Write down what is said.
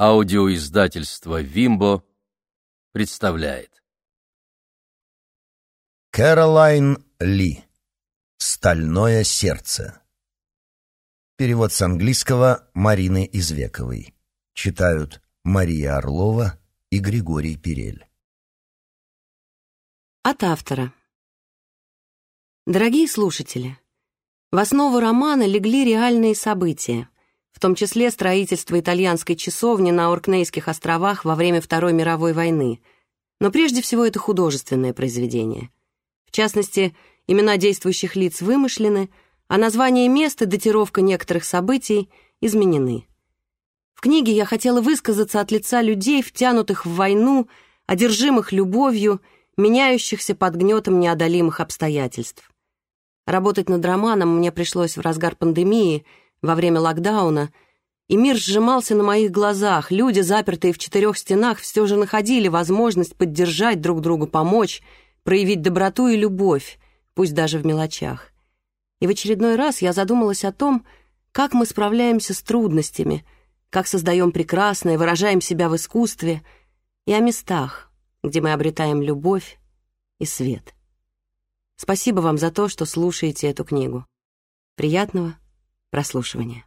Аудиоиздательство «Вимбо» представляет. Кэролайн Ли. «Стальное сердце». Перевод с английского Марины Извековой. Читают Мария Орлова и Григорий Перель. От автора. Дорогие слушатели, в основу романа легли реальные события — в том числе строительство итальянской часовни на Оркнейских островах во время Второй мировой войны. Но прежде всего это художественное произведение. В частности, имена действующих лиц вымышлены, а название мест и датировка некоторых событий изменены. В книге я хотела высказаться от лица людей, втянутых в войну, одержимых любовью, меняющихся под гнетом неодолимых обстоятельств. Работать над романом мне пришлось в разгар пандемии — во время локдауна, и мир сжимался на моих глазах. Люди, запертые в четырех стенах, все же находили возможность поддержать друг другу, помочь, проявить доброту и любовь, пусть даже в мелочах. И в очередной раз я задумалась о том, как мы справляемся с трудностями, как создаем прекрасное, выражаем себя в искусстве, и о местах, где мы обретаем любовь и свет. Спасибо вам за то, что слушаете эту книгу. Приятного прослушивания.